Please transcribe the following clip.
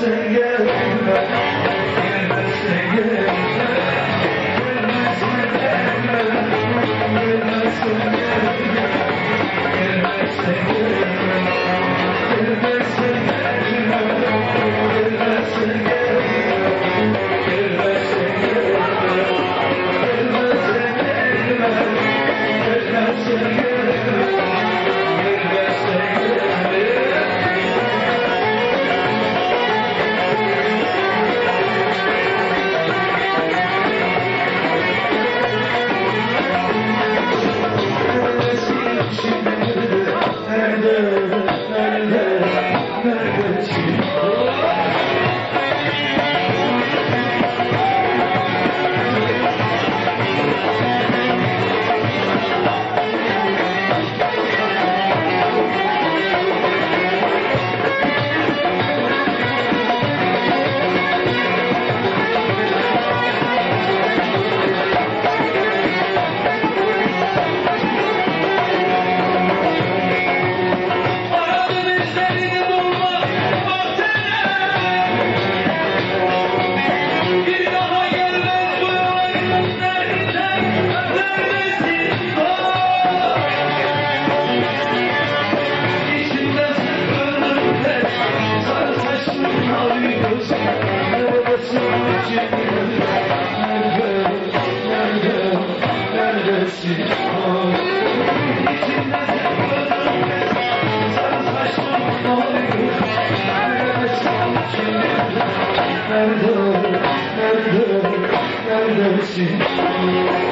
Sen Obrigado. Nerede, nerede, neredesin?